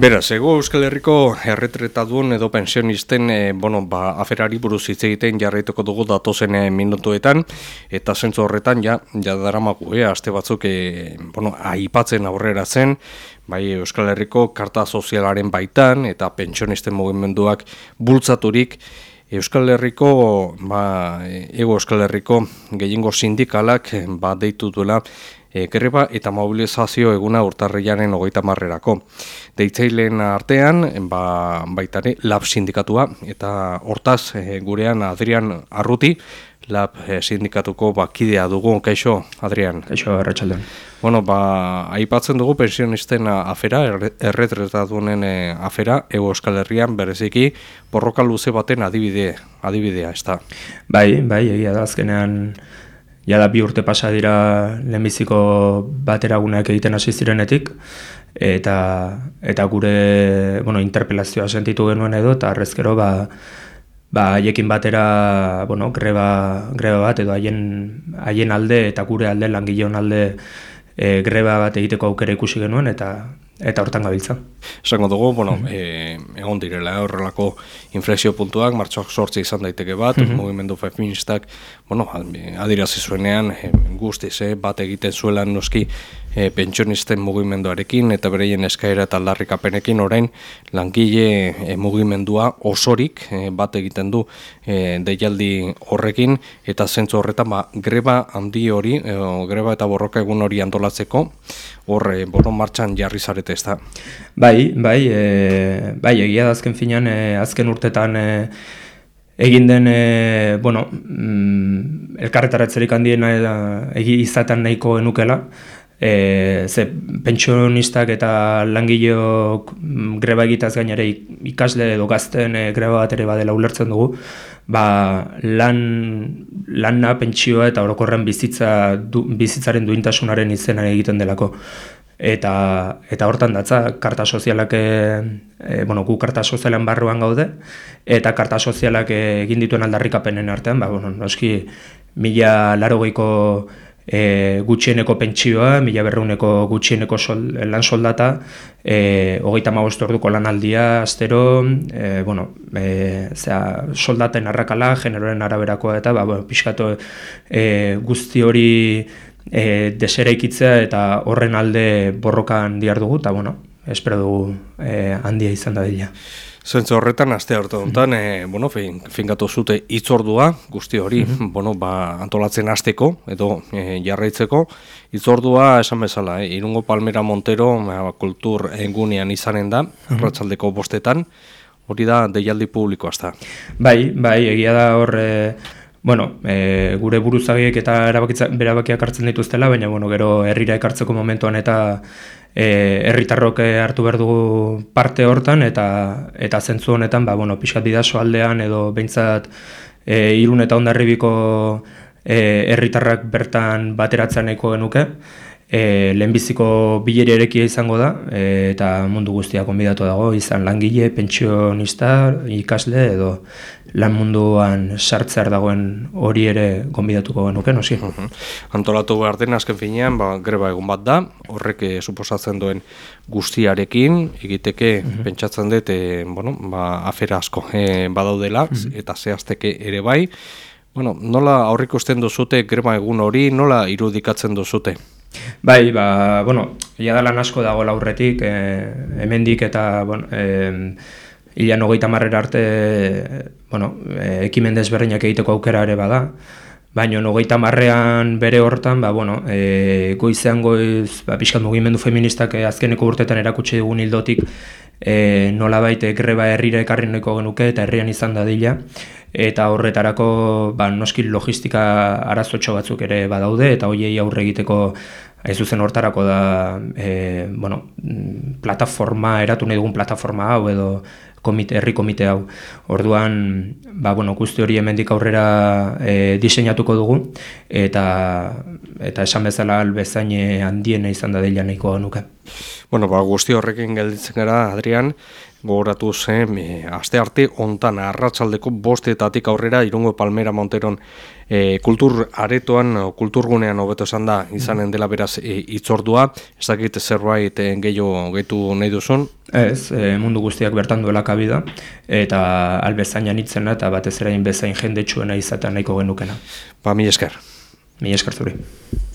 Beraz, ego Euskal Herriko erretretadun edo pensionisten e, bueno, ba, aferari buruz hitz egiten jarraituko dugu datozen e, minutuetan, eta zentzu horretan, ja, ja daramagu, e, aste batzuk, e, bueno, aipatzen aurrera zen, bai Euskal Herriko karta sozialaren baitan, eta pensionisten mugimenduak bultzaturik, Euskal Herriko, ba, ego Euskal Herriko gehiengo sindikalak, ba, deitu duela, e, greba eta mobilizazio eguna urtarriaren ogeita marrerako. Deitzaileen artean, ba, baitare, lab sindikatua, eta hortaz e, gurean Adrian Arruti, lab e, sindikatuko bakidea dugu, kaixo, Adrian? Kaixo, erratxaldean. Bueno, ba, aipatzen dugu pensionisten afera, erretretadunen e, afera, ego euskal herrian, bereziki, borroka luze baten adibide, adibidea, ez da? Bai, bai, egia da, azkenean, ja bi urte pasa dira lehenbiziko bateragunak egiten hasi zirenetik eta eta gure bueno, interpelazioa sentitu genuen edo eta arrezkero ba ba haiekin batera bueno, greba, greba bat edo haien haien alde eta gure alde langileon alde e, greba bat egiteko aukera ikusi genuen eta eta hortan gabiltza. Esango dugu, bueno, mm egon direla horrelako inflexio puntuak, martxoak sortzi izan daiteke bat, mm -hmm. mugimendu feministak, bueno, adirazi zuenean, e, guztiz, e, bat egiten zuelan noski e, pentsionisten mugimenduarekin, eta bereien eskaera eta orain langile e, mugimendua osorik e, bat egiten du e, deialdi horrekin, eta zentzu horretan, ba, greba handi hori, e, greba eta borroka egun hori antolatzeko, horre, bono martxan jarri zarete ez da? Bai, bai, e, bai, egia da azken finan, e, azken urtetan e, egin den, e, bueno, mm, elkarretaratzerik handien e, izaten nahiko enukela, e, ze pentsionistak eta langileok mm, greba egitaz gainere ikasle edo gazten e, greba bat ere badela ulertzen dugu, ba, lan, lanna pentsioa eta orokorren bizitza, du, bizitzaren duintasunaren izena egiten delako. Eta eta hortan datza karta sozialak e, bueno, gu karta sozialen barruan gaude eta karta sozialak egin dituen aldarrikapenen artean ba bueno noski 1080ko e, gutxieneko pentsioa 1100ko gutxieneko sol, lan soldata eh 35 orduko lanaldia astero e, bueno e, zera, soldaten arrakala generoren araberakoa eta ba bueno pixkatu e, guzti hori e, deseraikitzea eta horren alde borrokan diar dugu, eta bueno, espero dugu e, handia izan da dira. Zentzu horretan, azte hartu honetan, e, bueno, fin, fingatu zute itzordua, guzti hori, mm bueno, ba, antolatzen hasteko edo e, jarraitzeko, itzordua esan bezala, e, irungo palmera montero, ba, kultur engunean izanen da, mm ratzaldeko bostetan, hori da deialdi publikoa, azta. Bai, bai, egia da hor, e, bueno, e, gure buruzagiek eta erabakiak hartzen dituztela, baina bueno, gero herrira ekartzeko momentuan eta herritarrok hartu behar dugu parte hortan eta eta zentzu honetan, ba, bueno, pixkat didaso aldean edo behintzat e, irun eta ondarribiko e, herritarrak bertan bateratzen nahiko genuke e, lehenbiziko bileri erekia izango da e, eta mundu guztia konbidatu dago izan langile, pentsionista, ikasle edo lan munduan sartzear dagoen hori ere konbidatuko genuke, nosi? Uh -huh. Antolatu behar den, azken finean, ba, greba egun bat da, horrek eh, suposatzen duen guztiarekin, egiteke, uh pentsatzen dut, e, bueno, ba, afera asko e, badaudela, uh eta zehazteke ere bai, Bueno, nola aurriko esten duzute greba egun hori, nola irudikatzen duzute? Bai, ba, bueno, ia da lan dago laurretik, e, hemendik eta, bueno, e, ila nogeita marrera arte, bueno, e, ekimen desberdinak egiteko aukera ere bada, baina nogeita marrean bere hortan, ba, bueno, e, goizean goiz, ba, pixkat mugimendu feministak azkeneko urtetan erakutsi dugun hildotik, e, nola baite greba herrira ekarri nahiko genuke eta herrian izan dadila, eta horretarako ba, noski logistika arazotxo batzuk ere badaude eta hoiei aurre egiteko ez zuzen hortarako da e, bueno, plataforma, eratu nahi dugun plataforma hau edo komite, herri komite hau. Orduan, ba, bueno, guzti hori hemendik aurrera e, diseinatuko dugu eta eta esan bezala albezain handiena izan da dela nahiko nuke. Bueno, ba, guzti horrekin gelditzen gara, Adrian, gogoratu zen, e, aste arte ontan arratsaldeko bostetatik aurrera irungo Palmera Monteron e, kultur aretoan, o, kulturgunean hobeto esan da, izanen dela beraz e, itzordua, ez dakit zerbait e, gehiago gehitu nahi duzun? Ez, e, mundu guztiak bertan duela kabida, eta albezainan itzena eta batez erain bezain jendetsuena izatea nahiko genukena. Ba, mi esker. Mi esker zuri.